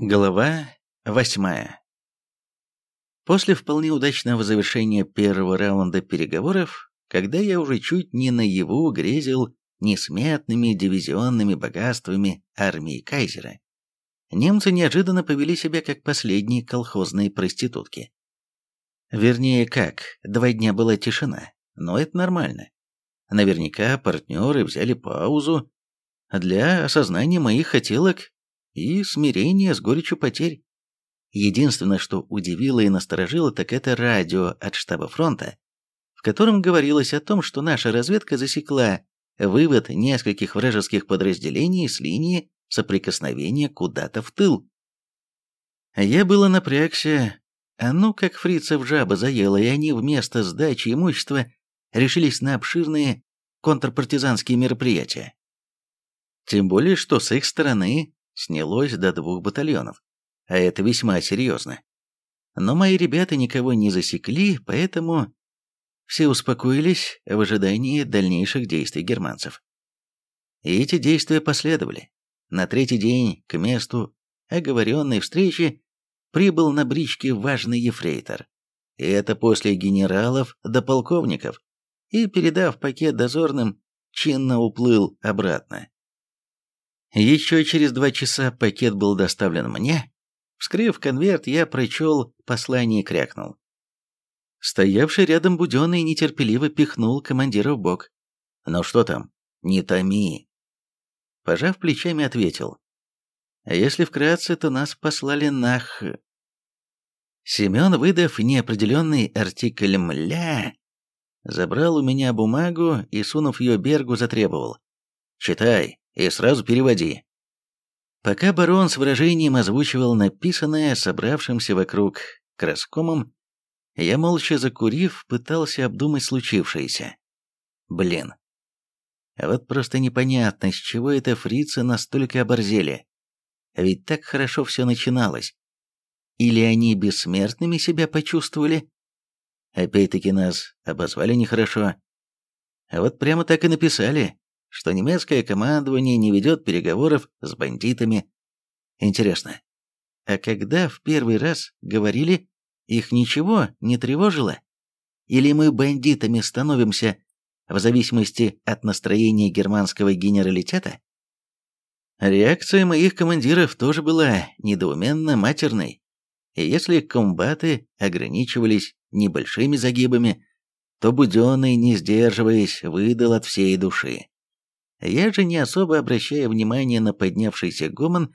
Глава восьмая. После вполне удачного завершения первого раунда переговоров, когда я уже чуть не наяву грезил несметными дивизионными богатствами армии Кайзера, немцы неожиданно повели себя как последние колхозные проститутки. Вернее, как, два дня была тишина, но это нормально. Наверняка партнеры взяли паузу для осознания моих хотелок и смирение с горечью потерь. Единственное, что удивило и насторожило, так это радио от штаба фронта, в котором говорилось о том, что наша разведка засекла вывод нескольких вражеских подразделений с линии соприкосновения куда-то в тыл. Я было напрягся, а ну как фрицев жаба заела, и они вместо сдачи имущества решились на обширные контрпартизанские мероприятия. Тем более, что с их стороны снялось до двух батальонов, а это весьма серьезно. Но мои ребята никого не засекли, поэтому все успокоились в ожидании дальнейших действий германцев. И эти действия последовали. На третий день к месту оговоренной встречи прибыл на бричке важный ефрейтор. И это после генералов до полковников. И, передав пакет дозорным, чинно уплыл обратно. Еще через два часа пакет был доставлен мне. Вскрыв конверт, я прочел послание и крякнул. Стоявший рядом Буденный нетерпеливо пихнул командира в бок. «Ну что там? Не томи!» Пожав плечами, ответил. «А если вкратце, то нас послали нах...» Семен, выдав неопределенный артикль «мля», забрал у меня бумагу и, сунув ее Бергу, затребовал. «Читай» и сразу переводи». Пока барон с выражением озвучивал написанное собравшимся вокруг краскомом, я, молча закурив, пытался обдумать случившееся. Блин. А вот просто непонятно, с чего это фрицы настолько оборзели. Ведь так хорошо все начиналось. Или они бессмертными себя почувствовали? Опять-таки нас обозвали нехорошо. А вот прямо так и написали что немецкое командование не ведет переговоров с бандитами. Интересно, а когда в первый раз говорили, их ничего не тревожило? Или мы бандитами становимся в зависимости от настроения германского генералитета? Реакция моих командиров тоже была недоуменно матерной. И если комбаты ограничивались небольшими загибами, то Буденный, не сдерживаясь, выдал от всей души. Я же, не особо обращая внимания на поднявшийся гомон,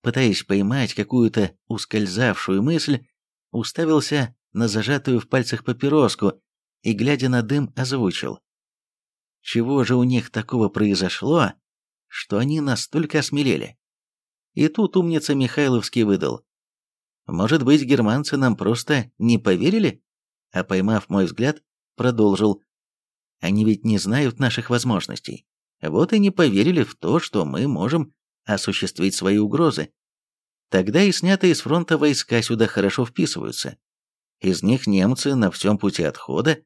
пытаясь поймать какую-то ускользавшую мысль, уставился на зажатую в пальцах папироску и, глядя на дым, озвучил. Чего же у них такого произошло, что они настолько осмелели? И тут умница Михайловский выдал. Может быть, германцы нам просто не поверили? А поймав мой взгляд, продолжил. Они ведь не знают наших возможностей. Вот и не поверили в то, что мы можем осуществить свои угрозы. Тогда и снятые с фронта войска сюда хорошо вписываются. Из них немцы на всем пути отхода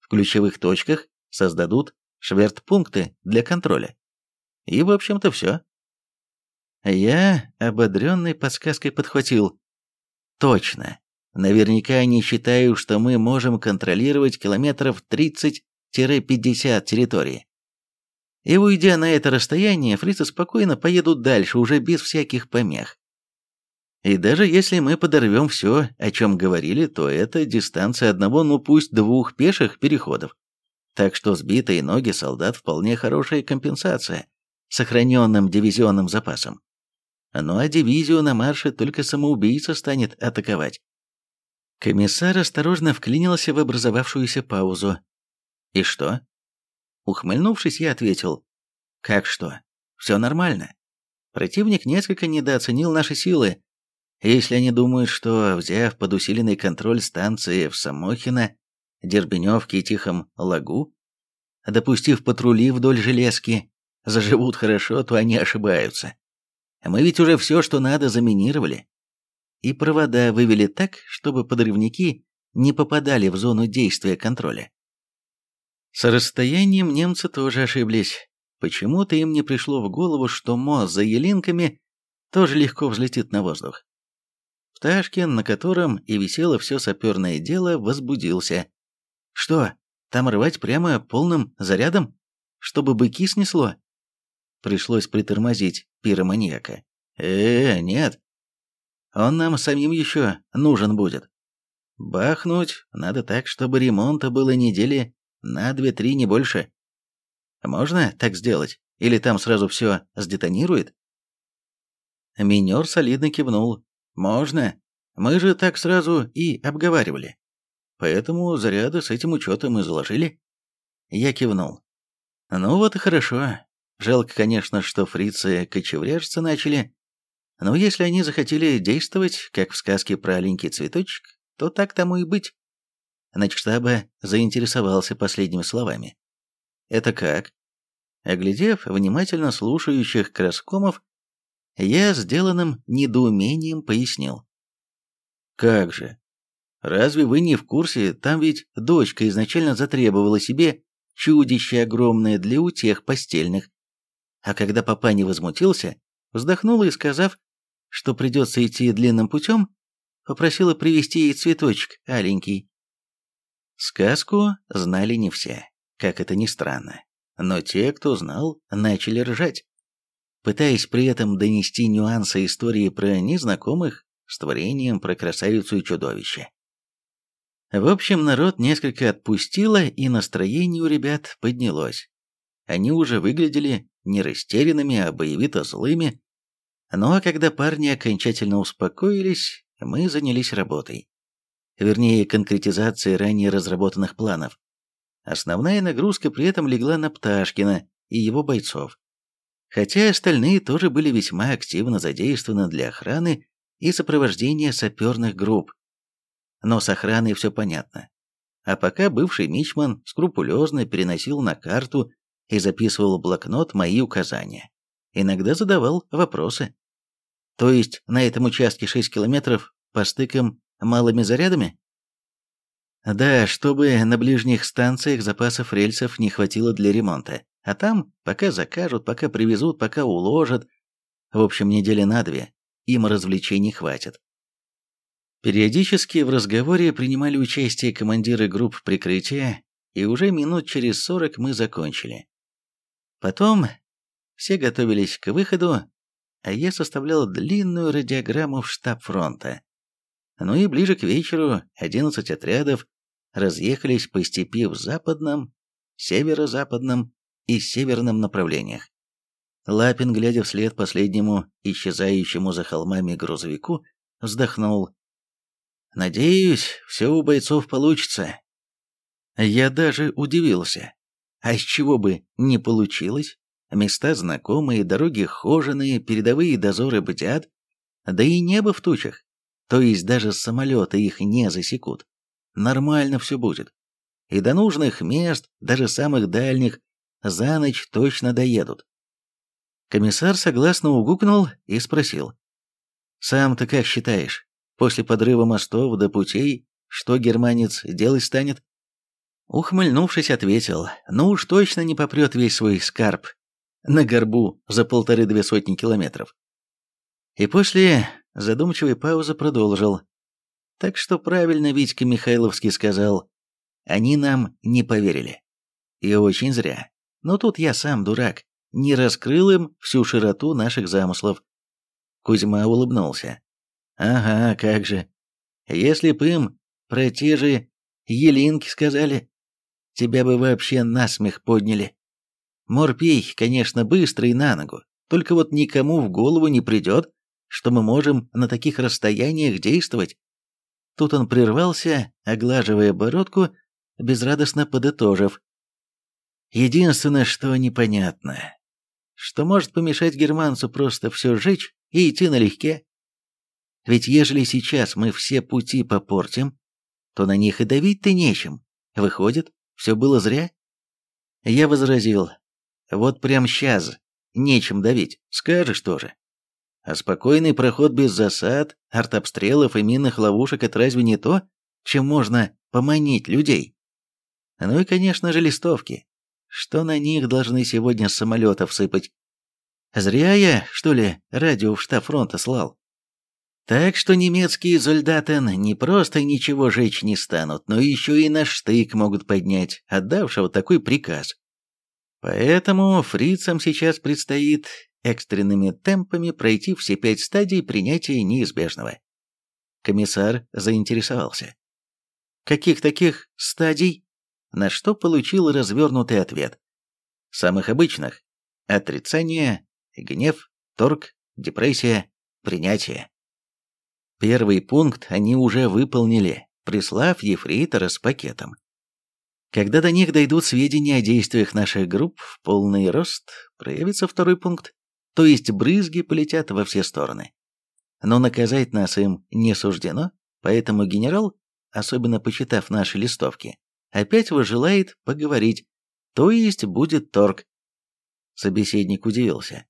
в ключевых точках создадут швертпункты для контроля. И, в общем-то, все. Я, ободренный подсказкой, подхватил. Точно. Наверняка они считают, что мы можем контролировать километров 30-50 территории. И уйдя на это расстояние, фрицы спокойно поедут дальше, уже без всяких помех. И даже если мы подорвем все, о чем говорили, то это дистанция одного, ну пусть двух пеших переходов. Так что сбитые ноги солдат вполне хорошая компенсация сохраненным дивизионным запасом. Ну а дивизию на марше только самоубийца станет атаковать. Комиссар осторожно вклинился в образовавшуюся паузу. И что? Ухмыльнувшись, я ответил, «Как что? Все нормально. Противник несколько недооценил наши силы. Если они думают, что, взяв под усиленный контроль станции в Самохино, Дербеневке и Тихом Лагу, допустив патрули вдоль железки, заживут хорошо, то они ошибаются. Мы ведь уже все, что надо, заминировали. И провода вывели так, чтобы подрывники не попадали в зону действия контроля. С расстоянием немцы тоже ошиблись. Почему-то им не пришло в голову, что мост за Елинками тоже легко взлетит на воздух. Пташкин, на котором и висело все саперное дело, возбудился. «Что, там рвать прямо полным зарядом? Чтобы быки снесло?» Пришлось притормозить пироманьяка. «Э, нет. Он нам самим еще нужен будет. Бахнуть надо так, чтобы ремонта было недели на две-три, не больше. Можно так сделать? Или там сразу все сдетонирует?» Минер солидно кивнул. «Можно. Мы же так сразу и обговаривали. Поэтому заряды с этим учетом и заложили». Я кивнул. «Ну вот и хорошо. Жалко, конечно, что фрицы кочевряжиться начали. Но если они захотели действовать, как в сказке про аленький цветочек, то так тому и быть». Начштаба заинтересовался последними словами. «Это как?» Оглядев внимательно слушающих краскомов, я сделанным недоумением пояснил. «Как же? Разве вы не в курсе? Там ведь дочка изначально затребовала себе чудище огромное для утех постельных. А когда папа не возмутился, вздохнула и, сказав, что придется идти длинным путем, попросила привезти ей цветочек аленький. Сказку знали не все, как это ни странно, но те, кто знал, начали ржать пытаясь при этом донести нюансы истории про незнакомых с творением про красавицу и чудовище. В общем, народ несколько отпустило, и настроение у ребят поднялось. Они уже выглядели не растерянными, а боевито злыми. Ну а когда парни окончательно успокоились, мы занялись работой. Вернее, конкретизацией ранее разработанных планов. Основная нагрузка при этом легла на Пташкина и его бойцов хотя остальные тоже были весьма активно задействованы для охраны и сопровождения саперных групп. Но с охраной все понятно. А пока бывший мичман скрупулезно переносил на карту и записывал в блокнот мои указания. Иногда задавал вопросы. То есть на этом участке 6 километров по стыкам малыми зарядами? Да, чтобы на ближних станциях запасов рельсов не хватило для ремонта. А там, пока закажут, пока привезут, пока уложат. В общем, недели на две. Им развлечений хватит. Периодически в разговоре принимали участие командиры групп прикрытия, и уже минут через сорок мы закончили. Потом все готовились к выходу, а я составлял длинную радиограмму в штаб фронта. Ну и ближе к вечеру 11 отрядов разъехались по степи в западном, северо-западном и северном направлениях. Лапин, глядя вслед последнему, исчезающему за холмами грузовику, вздохнул. «Надеюсь, все у бойцов получится». Я даже удивился. А с чего бы не получилось? Места знакомые, дороги хоженые, передовые дозоры бдят, да и небо в тучах. То есть даже самолеты их не засекут. Нормально все будет. И до нужных мест, даже самых дальних, за ночь точно доедут. Комиссар согласно угукнул и спросил. «Сам-то как считаешь, после подрыва мостов до путей, что германец делать станет?» Ухмыльнувшись, ответил, «Ну уж точно не попрет весь свой скарб на горбу за полторы-две сотни километров». И после задумчивой паузы продолжил. Так что правильно Витька Михайловский сказал, они нам не поверили. И очень зря. Но тут я сам дурак, не раскрыл им всю широту наших замыслов. Кузьма улыбнулся. Ага, как же. Если б им про те же елинки сказали, тебя бы вообще насмех подняли. Морпей, конечно, быстрый на ногу, только вот никому в голову не придет, что мы можем на таких расстояниях действовать. Тут он прервался, оглаживая бородку, безрадостно подытожив. Единственное, что непонятно, что может помешать германцу просто все сжечь и идти налегке. Ведь ежели сейчас мы все пути попортим, то на них и давить-то нечем. Выходит, все было зря? Я возразил, вот прям сейчас нечем давить, скажешь тоже. А спокойный проход без засад, артобстрелов и минных ловушек – это разве не то, чем можно поманить людей? Ну и, конечно же, листовки что на них должны сегодня с самолетов сыпать. Зря я, что ли, радио в штаб фронта слал. Так что немецкие зольдатен не просто ничего жечь не станут, но еще и на штык могут поднять, отдавшего такой приказ. Поэтому фрицам сейчас предстоит экстренными темпами пройти все пять стадий принятия неизбежного. Комиссар заинтересовался. Каких таких стадий? На что получил развернутый ответ. Самых обычных. Отрицание, гнев, торг, депрессия, принятие. Первый пункт они уже выполнили, прислав ефрейтора с пакетом. Когда до них дойдут сведения о действиях наших групп в полный рост, проявится второй пункт, то есть брызги полетят во все стороны. Но наказать нас им не суждено, поэтому генерал, особенно почитав наши листовки, опять выжелает поговорить, то есть будет торг. Собеседник удивился.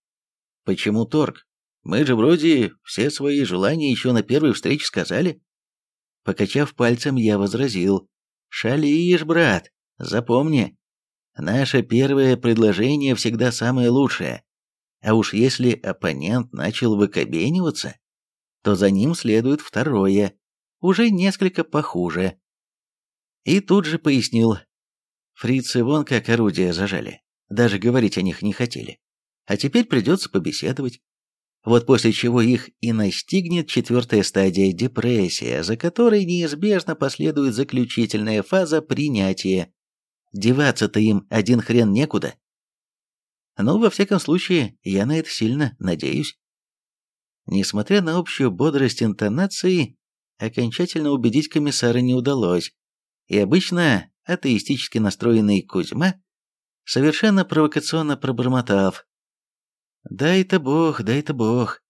Почему торг? Мы же вроде все свои желания еще на первой встрече сказали. Покачав пальцем, я возразил. Шалишь, брат, запомни. Наше первое предложение всегда самое лучшее. А уж если оппонент начал выкобениваться, то за ним следует второе, уже несколько похуже. И тут же пояснил. Фрицы вон как орудия зажали. Даже говорить о них не хотели. А теперь придется побеседовать. Вот после чего их и настигнет четвертая стадия депрессия, за которой неизбежно последует заключительная фаза принятия. Деваться-то им один хрен некуда. Но, во всяком случае, я на это сильно надеюсь. Несмотря на общую бодрость интонации, окончательно убедить комиссара не удалось, и обычно атеистически настроенный Кузьма совершенно провокационно пробормотав «Дай-то бог, дай-то бог»,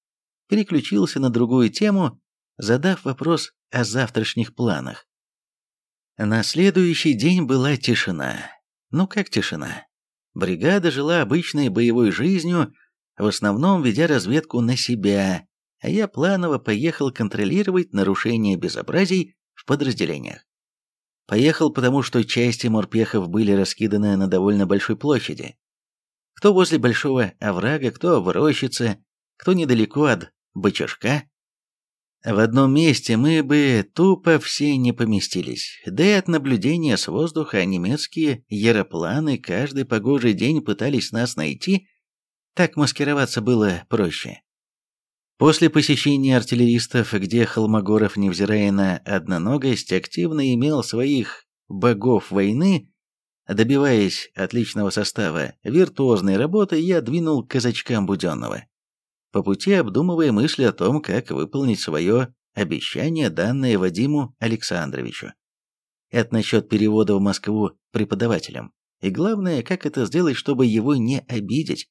переключился на другую тему, задав вопрос о завтрашних планах. На следующий день была тишина. Ну как тишина? Бригада жила обычной боевой жизнью, в основном ведя разведку на себя, а я планово поехал контролировать нарушение безобразий в подразделениях. Поехал потому, что части морпехов были раскиданы на довольно большой площади, кто возле большого оврага, кто в рощице, кто недалеко от бычажка. В одном месте мы бы тупо все не поместились, да и от наблюдения с воздуха немецкие яропланы каждый погожий день пытались нас найти, так маскироваться было проще. После посещения артиллеристов, где Холмогоров, невзирая на одноногость, активно имел своих богов войны, Добиваясь отличного состава, виртуозной работы, я двинул казачкам Буденного. По пути обдумывая мысли о том, как выполнить свое обещание, данное Вадиму Александровичу. Это насчет перевода в Москву преподавателям. И главное, как это сделать, чтобы его не обидеть.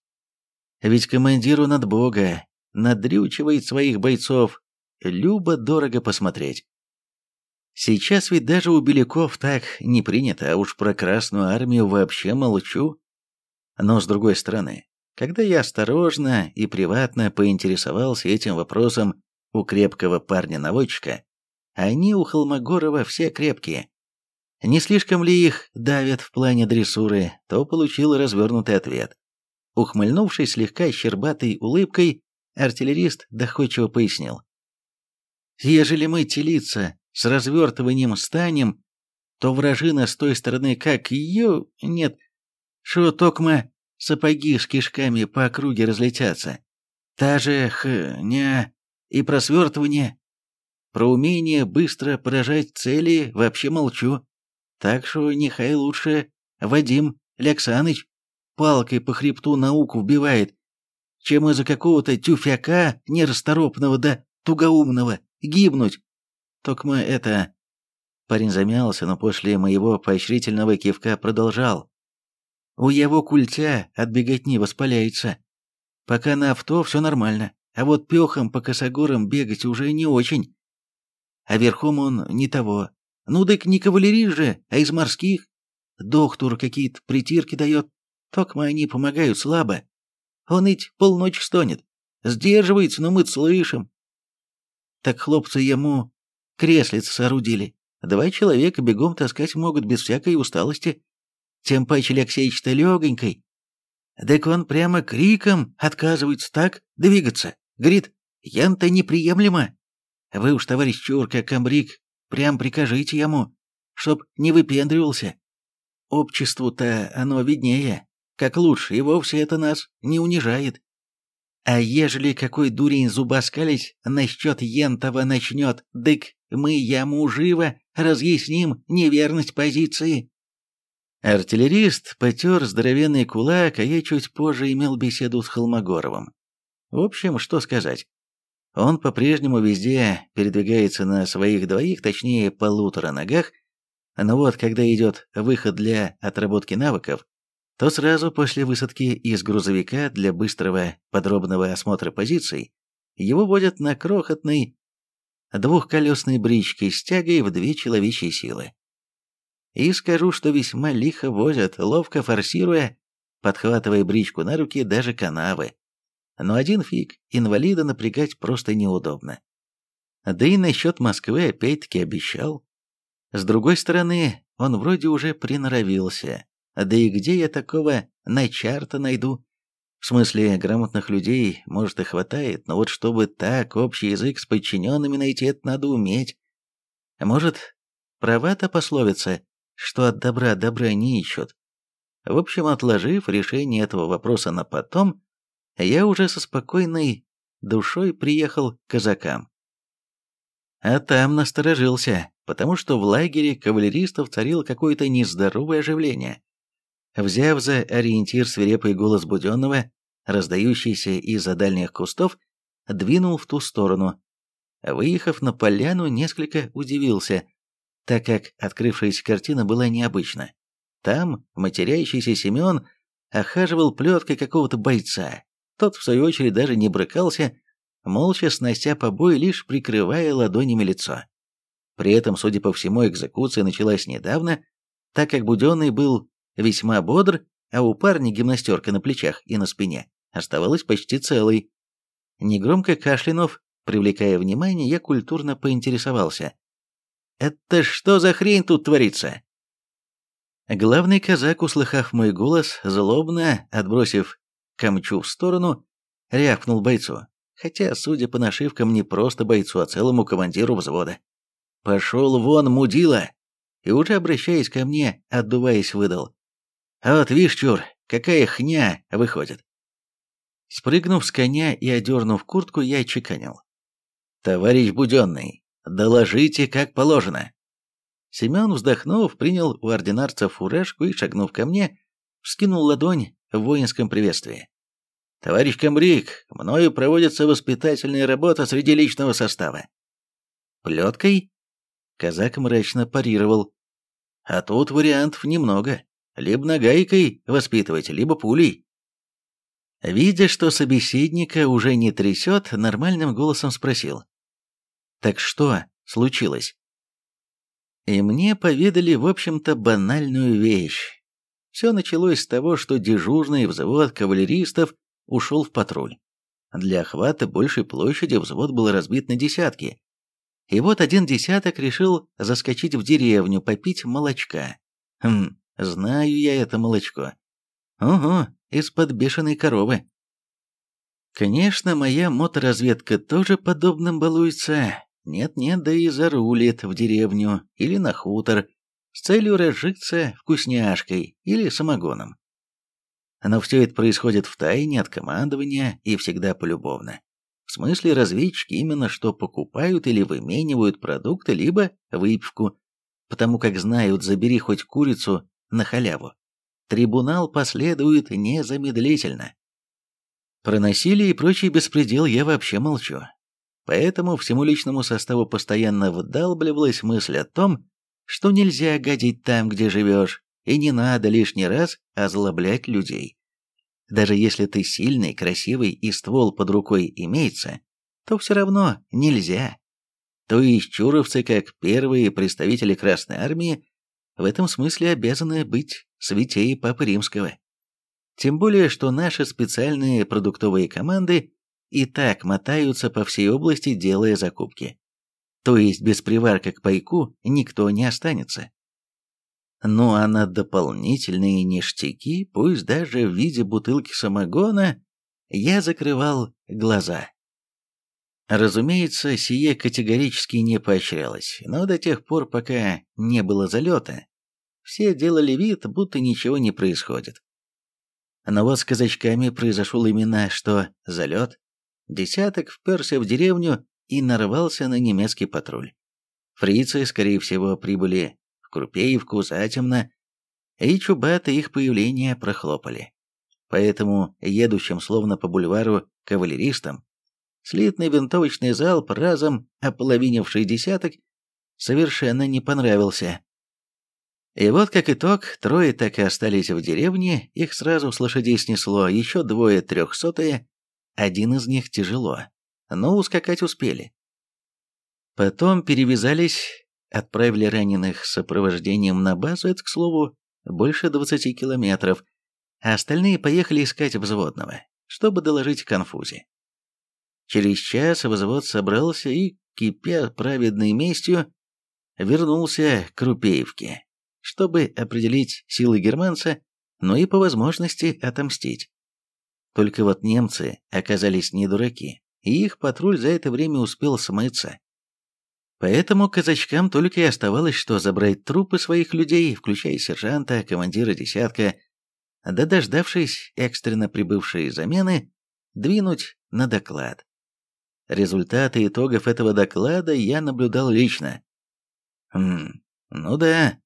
Ведь командиру над Бога надрючивает своих бойцов, любо дорого посмотреть. Сейчас ведь даже у беляков так не принято, а уж про Красную Армию вообще молчу. Но с другой стороны, когда я осторожно и приватно поинтересовался этим вопросом у крепкого парня-наводчика, они у Холмогорова все крепкие. Не слишком ли их давят в плане дрессуры, то получил развернутый ответ. Ухмыльнувшись слегка щербатой улыбкой, артиллерист доходчиво пояснил. «Ежели мы телиться с развертыванием станем, то вражина с той стороны как ее... Нет, шо токма сапоги с кишками по округе разлетятся. Та же хня и про свертывание. Про умение быстро поражать цели вообще молчу. Так что нехай лучше Вадим Ляксаныч палкой по хребту науку вбивает, чем из-за какого-то тюфяка нерасторопного да тугоумного гибнуть. Только мы это...» Парень замялся, но после моего поощрительного кивка продолжал. «У его культя от беготни воспаляется. Пока на авто все нормально, а вот пехом по косогорам бегать уже не очень. А верхом он не того. Ну дык не кавалерий же, а из морских. Доктор какие-то притирки дает, только они помогают слабо. Он ведь полночи стонет. Сдерживается, но мы слышим. Так хлопцы ему Креслиц соорудили. Два человека бегом таскать могут без всякой усталости. Тем паче Алексеич-то легонькой. Так он прямо криком отказывается так двигаться. Говорит, ян-то неприемлемо. Вы уж, товарищ Чурка, комбриг, прям прикажите ему, чтоб не выпендривался. Обществу-то оно виднее, как лучше, и вовсе это нас не унижает. А ежели какой дурень зубоскалить насчет ентова начнет, дык мы яму живо разъясним неверность позиции. Артиллерист потер здоровенный кулак, а я чуть позже имел беседу с Холмогоровым. В общем, что сказать. Он по-прежнему везде передвигается на своих двоих, точнее полутора ногах, но вот когда идет выход для отработки навыков, то сразу после высадки из грузовика для быстрого подробного осмотра позиций его водят на крохотной двухколесной бричке с тягой в две человечьи силы. И скажу, что весьма лихо возят, ловко форсируя, подхватывая бричку на руки даже канавы. Но один фиг, инвалида напрягать просто неудобно. Да и насчет Москвы опять-таки обещал. С другой стороны, он вроде уже приноровился, да и где я такого начарта найду? В смысле, грамотных людей, может, и хватает, но вот чтобы так общий язык с подчиненными найти, это надо уметь. Может, права-то пословица, что от добра добра не ищут. В общем, отложив решение этого вопроса на потом, я уже со спокойной душой приехал к казакам. А там насторожился, потому что в лагере кавалеристов царило какое-то нездоровое оживление. Взяв за ориентир свирепый голос Буденного, раздающийся из-за дальних кустов, двинул в ту сторону. Выехав на поляну, несколько удивился, так как открывшаяся картина была необычна. Там матерящийся Семен охаживал плеткой какого-то бойца. Тот, в свою очередь, даже не брыкался, молча снося побои, лишь прикрывая ладонями лицо. При этом, судя по всему, экзекуция началась недавно, так как Буденный был весьма бодр, а у парня гимнастерка на плечах и на спине оставалась почти целой. Негромко кашлянув, привлекая внимание, я культурно поинтересовался. «Это что за хрень тут творится?» Главный казак, услыхав мой голос, злобно, отбросив камчу в сторону, рявкнул бойцу. Хотя, судя по нашивкам, не просто бойцу, а целому командиру взвода. «Пошел вон, мудила!» И уже обращаясь ко мне, отдуваясь, выдал. А вот видишь, чур, какая хня выходит. Спрыгнув с коня и одернув куртку, я чеканил. «Товарищ Буденный, доложите, как положено». Семен, вздохнув, принял у ординарца фуражку и, шагнув ко мне, вскинул ладонь в воинском приветствии. «Товарищ комбриг, мною проводится воспитательная работа среди личного состава». «Плеткой?» Казак мрачно парировал. «А тут вариантов немного. Либо нагайкой воспитывать, либо пулей. Видя, что собеседника уже не трясет, нормальным голосом спросил. «Так что случилось?» И мне поведали, в общем-то, банальную вещь. Все началось с того, что дежурный взвод кавалеристов ушел в патруль. Для охвата большей площади взвод был разбит на десятки. И вот один десяток решил заскочить в деревню попить молочка. Хм, Знаю я это молочко. Ого, из-под бешеной коровы. Конечно, моя моторазведка тоже подобным балуется. Нет-нет, да и зарулит в деревню или на хутор с целью разжиться вкусняшкой или самогоном. Но все это происходит в тайне от командования и всегда полюбовно. В смысле, разведчики именно что покупают или выменивают продукты, либо выпивку, потому как знают, забери хоть курицу на халяву. Трибунал последует незамедлительно. Про насилие и прочий беспредел я вообще молчу. Поэтому всему личному составу постоянно вдалбливалась мысль о том, что нельзя гадить там, где живешь, и не надо лишний раз озлоблять людей. Даже если ты сильный, красивый и ствол под рукой имеется, то все равно нельзя. То есть чуровцы, как первые представители Красной Армии, в этом смысле обязаны быть святей Папы Римского. Тем более, что наши специальные продуктовые команды и так мотаются по всей области, делая закупки. То есть без приварка к пайку никто не останется. Ну а на дополнительные ништяки, пусть даже в виде бутылки самогона, я закрывал глаза. Разумеется, сие категорически не поощрялось, но до тех пор, пока не было залета, все делали вид, будто ничего не происходит. Но вот с казачками произошел именно что залет. Десяток вперся в деревню и нарвался на немецкий патруль. Фрицы, скорее всего, прибыли в Крупеевку затемно, и чубаты их появление прохлопали. Поэтому едущим словно по бульвару кавалеристам слитный винтовочный залп, разом ополовинивший десяток, совершенно не понравился. И вот как итог, трое так и остались в деревне, их сразу с лошадей снесло, еще двое трехсотые, один из них тяжело, но ускакать успели. Потом перевязались, отправили раненых с сопровождением на базу, это, к слову, больше 20 километров, а остальные поехали искать взводного, чтобы доложить конфузе. Через час взвод собрался и, кипя праведной местью, вернулся к Рупеевке, чтобы определить силы германца, но и по возможности отомстить. Только вот немцы оказались не дураки, и их патруль за это время успел смыться. Поэтому казачкам только и оставалось, что забрать трупы своих людей, включая сержанта, командира десятка, да дождавшись экстренно прибывшей замены, двинуть на доклад. Результаты итогов этого доклада я наблюдал лично. Хм, ну да.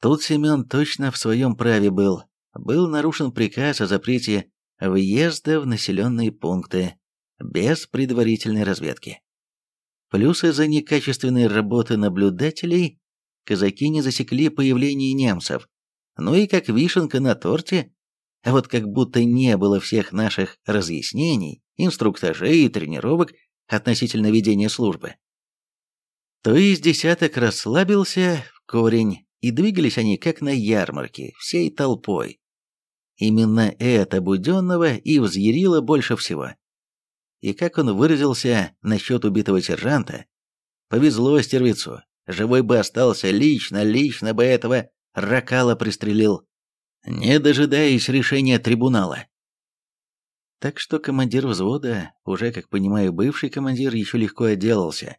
Тут Семен точно в своем праве был. Был нарушен приказ о запрете въезда в населенные пункты без предварительной разведки. Плюс из-за некачественной работы наблюдателей казаки не засекли появление немцев. Ну и как вишенка на торте, а вот как будто не было всех наших разъяснений, инструктажей и тренировок относительно ведения службы. То есть десяток расслабился в корень, и двигались они как на ярмарке, всей толпой. Именно это Буденного и взъярило больше всего. И как он выразился насчет убитого сержанта, повезло стервецу, живой бы остался, лично, лично бы этого ракала пристрелил, не дожидаясь решения трибунала. Так что командир взвода, уже, как понимаю, бывший командир, еще легко отделался.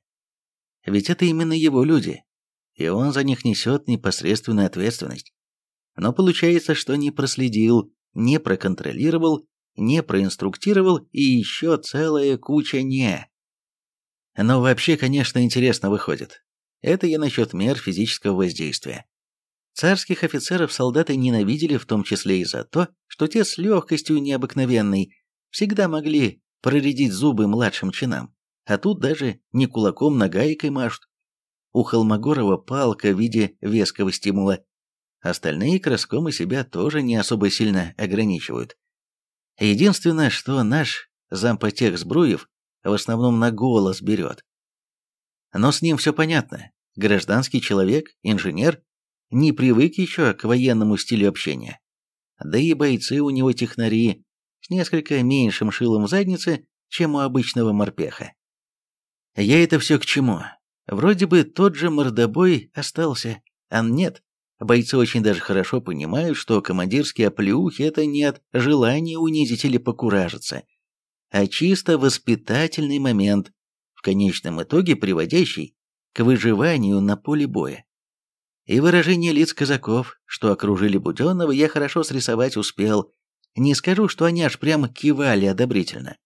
Ведь это именно его люди, и он за них несет непосредственную ответственность. Но получается, что не проследил, не проконтролировал не проинструктировал и еще целая куча «не». Но вообще, конечно, интересно выходит. Это я насчет мер физического воздействия. Царских офицеров солдаты ненавидели в том числе и за то, что те с легкостью необыкновенной всегда могли проредить зубы младшим чинам, а тут даже не кулаком на гайкой машут. У Холмогорова палка в виде веского стимула. Остальные краскомы себя тоже не особо сильно ограничивают. Единственное, что наш зампотех Сбруев в основном на голос берет. Но с ним все понятно. Гражданский человек, инженер, не привык еще к военному стилю общения. Да и бойцы у него технари с несколько меньшим шилом в заднице, чем у обычного морпеха. Я это все к чему? Вроде бы тот же мордобой остался, а нет. Бойцы очень даже хорошо понимают, что командирские оплеухи – это не от желания унизить или покуражиться, а чисто воспитательный момент, в конечном итоге приводящий к выживанию на поле боя. И выражение лиц казаков, что окружили Буденного, я хорошо срисовать успел. Не скажу, что они аж прямо кивали одобрительно.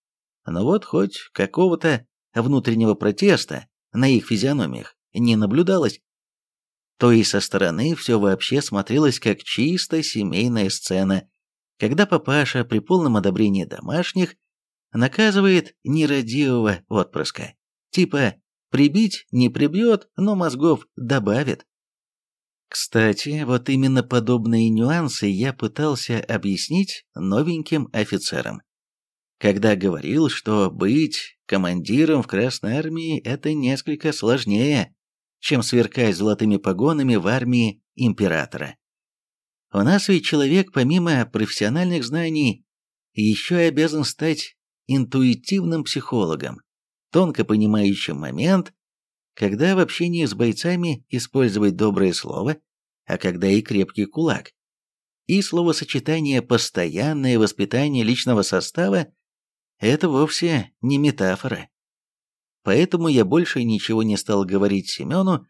Но вот хоть какого-то внутреннего протеста на их физиономиях не наблюдалось то и со стороны все вообще смотрелось как чисто семейная сцена, когда папаша при полном одобрении домашних наказывает нерадивого отпрыска. Типа «прибить не прибьет, но мозгов добавит». Кстати, вот именно подобные нюансы я пытался объяснить новеньким офицерам. Когда говорил, что быть командиром в Красной Армии – это несколько сложнее, чем сверкать золотыми погонами в армии императора. У нас ведь человек, помимо профессиональных знаний, еще и обязан стать интуитивным психологом, тонко понимающим момент, когда в общении с бойцами использовать доброе слово, а когда и крепкий кулак. И словосочетание «постоянное воспитание личного состава» — это вовсе не метафора. Поэтому я больше ничего не стал говорить Семену,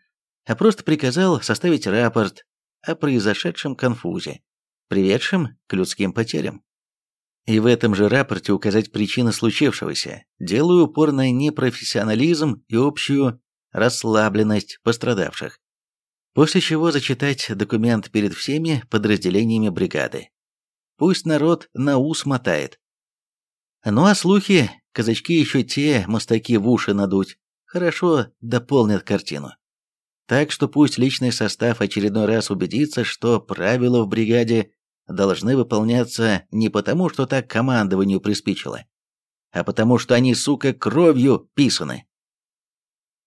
а просто приказал составить рапорт о произошедшем конфузе, приведшем к людским потерям. И в этом же рапорте указать причины случившегося, делаю упор на непрофессионализм и общую расслабленность пострадавших. После чего зачитать документ перед всеми подразделениями бригады. Пусть народ на ус мотает. Ну а слухи, казачки еще те мостаки в уши надуть, хорошо дополнят картину. Так что пусть личный состав очередной раз убедится, что правила в бригаде должны выполняться не потому, что так командованию приспичило, а потому что они, сука, кровью писаны.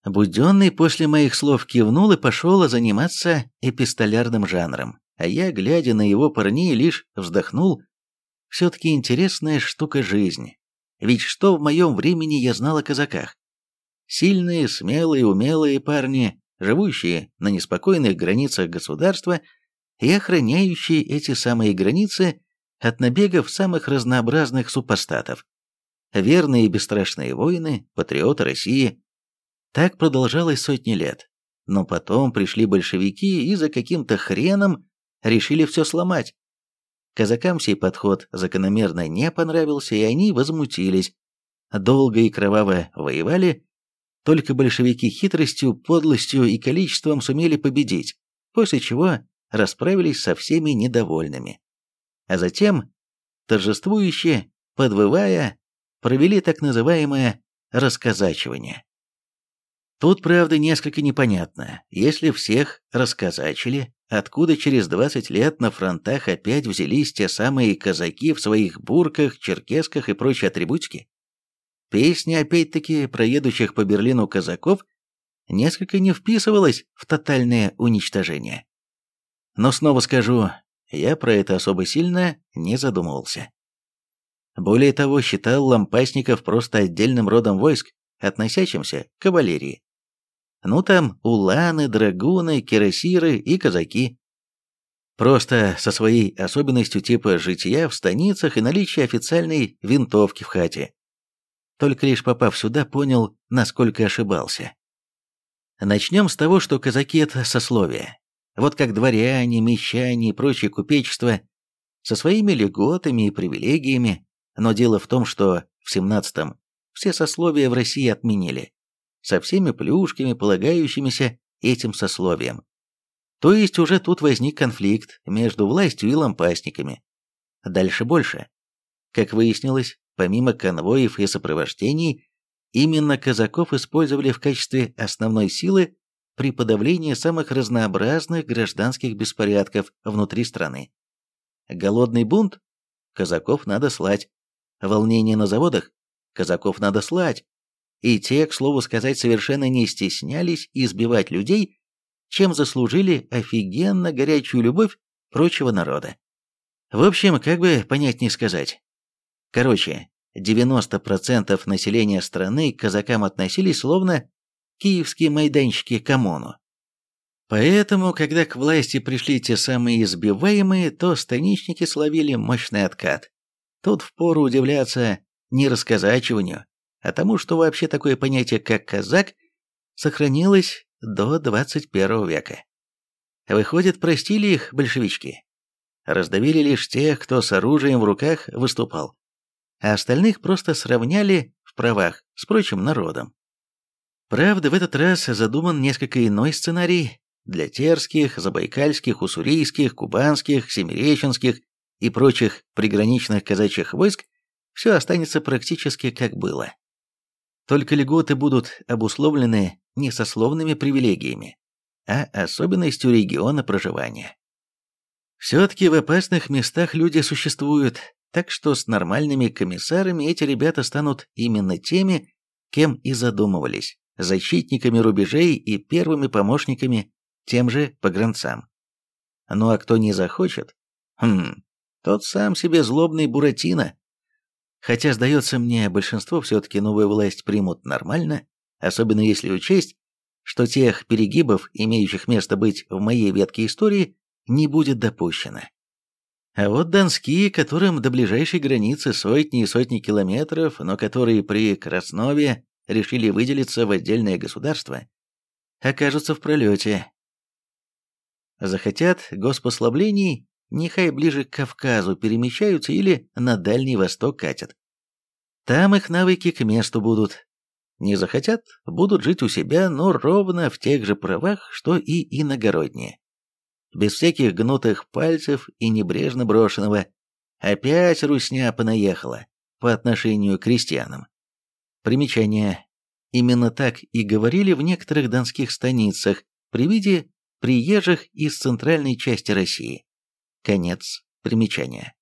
Буденный после моих слов кивнул и пошел заниматься эпистолярным жанром, а я, глядя на его парней, лишь вздохнул. Все-таки интересная штука жизнь. Ведь что в моем времени я знал о казаках? Сильные, смелые, умелые парни, живущие на неспокойных границах государства и охраняющие эти самые границы от набегов самых разнообразных супостатов. Верные и бесстрашные воины, патриоты России. Так продолжалось сотни лет. Но потом пришли большевики и за каким-то хреном решили все сломать. Казакам сей подход закономерно не понравился, и они возмутились. Долго и кроваво воевали, только большевики хитростью, подлостью и количеством сумели победить, после чего расправились со всеми недовольными. А затем, торжествующе, подвывая, провели так называемое «расказачивание». Тут, правда, несколько непонятно. Если всех расказачили, откуда через 20 лет на фронтах опять взялись те самые казаки в своих бурках, черкесках и прочей атрибутике? Песня, опять-таки, про едущих по Берлину казаков несколько не вписывалась в тотальное уничтожение. Но снова скажу, я про это особо сильно не задумывался. Более того, считал лампасников просто отдельным родом войск, относящимся к кавалерии. Ну там уланы, драгуны, кирасиры и казаки. Просто со своей особенностью типа жития в станицах и наличия официальной винтовки в хате. Только лишь попав сюда, понял, насколько ошибался. Начнем с того, что казаки – это сословие. Вот как дворяне, мещане и прочее купечество со своими льготами и привилегиями, но дело в том, что в 17-м все сословия в России отменили, со всеми плюшками, полагающимися этим сословиям. То есть уже тут возник конфликт между властью и лампасниками. Дальше больше. Как выяснилось, Помимо конвоев и сопровождений, именно казаков использовали в качестве основной силы при подавлении самых разнообразных гражданских беспорядков внутри страны. Голодный бунт? Казаков надо слать. Волнение на заводах? Казаков надо слать. И те, к слову сказать, совершенно не стеснялись избивать людей, чем заслужили офигенно горячую любовь прочего народа. В общем, как бы понятнее сказать, Короче, 90% населения страны к казакам относились словно киевские майданчики к ОМОНу. Поэтому, когда к власти пришли те самые избиваемые, то станичники словили мощный откат. Тут впору удивляться не рассказачиванию, а тому, что вообще такое понятие, как казак, сохранилось до 21 века. Выходит, простили их большевички. Раздавили лишь тех, кто с оружием в руках выступал а остальных просто сравняли в правах с прочим народом. Правда, в этот раз задуман несколько иной сценарий для терских, забайкальских, уссурийских, кубанских, семиреченских и прочих приграничных казачьих войск все останется практически как было. Только льготы будут обусловлены не сословными привилегиями, а особенностью региона проживания. Все-таки в опасных местах люди существуют, так что с нормальными комиссарами эти ребята станут именно теми, кем и задумывались, защитниками рубежей и первыми помощниками тем же погранцам. Ну а кто не захочет? Хм, тот сам себе злобный Буратино. Хотя, сдается мне, большинство все-таки новую власть примут нормально, особенно если учесть, что тех перегибов, имеющих место быть в моей ветке истории, не будет допущено. А вот донские, которым до ближайшей границы сотни и сотни километров, но которые при Краснове решили выделиться в отдельное государство, окажутся в пролете. Захотят госпослаблений, нехай ближе к Кавказу перемещаются или на Дальний Восток катят. Там их навыки к месту будут. Не захотят, будут жить у себя, но ровно в тех же правах, что и иногородние. Без всяких гнутых пальцев и небрежно брошенного. Опять русня понаехала по отношению к крестьянам. Примечание. Именно так и говорили в некоторых донских станицах при виде приезжих из центральной части России. Конец примечания.